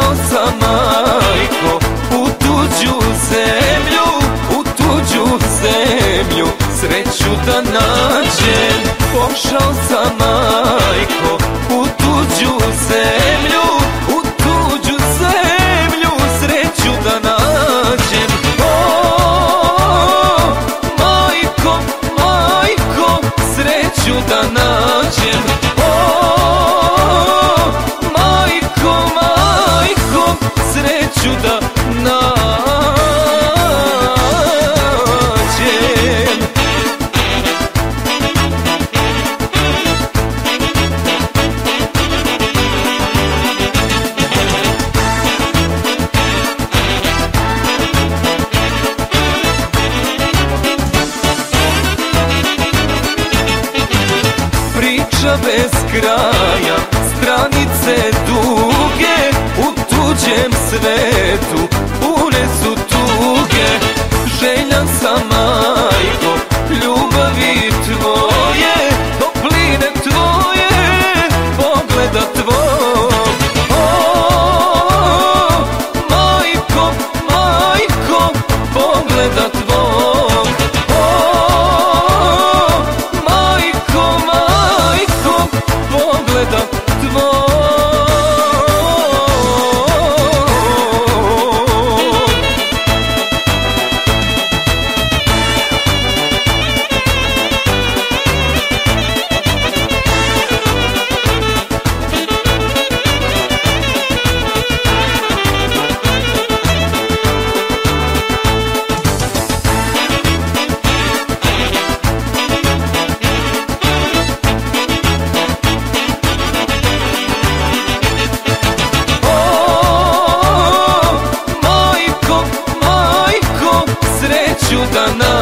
majko u tuđu zemlju U tuđu zemlju. Sreću da nađem. Pošao sam majko u tuđu zemlju U tuđu zemlju. Sreću da nađem. O, majko, majko, sreću da nađem ljubav bez kraja Stranice duge u tuđem svetu Pune su tuge. Želja sam majko ljubavi tvoje Topline tvoje pogleda tvoj. O majko, majko pogleda tvoje do canal.